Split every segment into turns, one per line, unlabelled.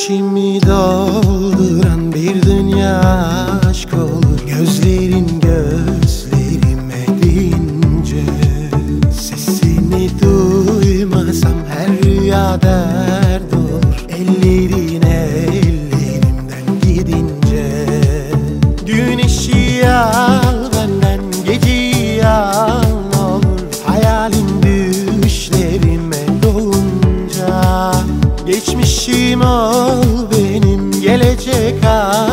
İçimi dolduran Ol benim gelecek aşk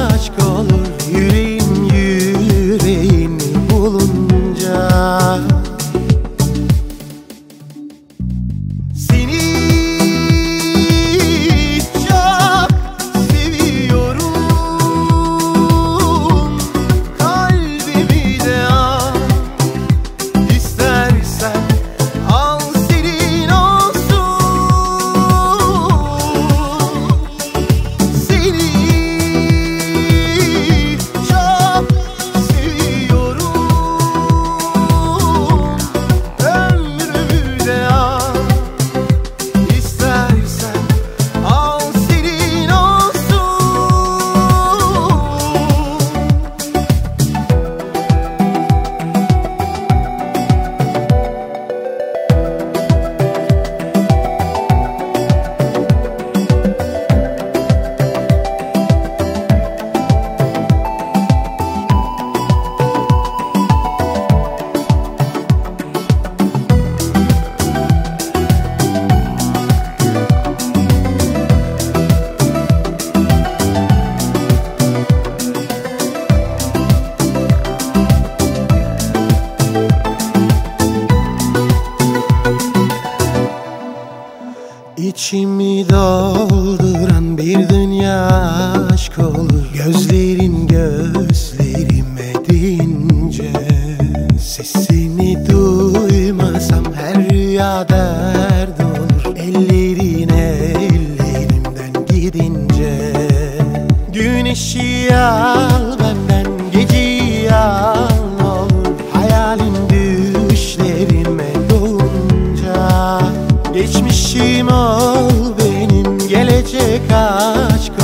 İçimi dolduran bir dünya aşk olur. Gözlerin gözlerime deyince Sesini duymasam her rüya dert olur. Ellerin ellerimden gidince Güneşi al dolunca Geçmişim ol benim gelecek aşk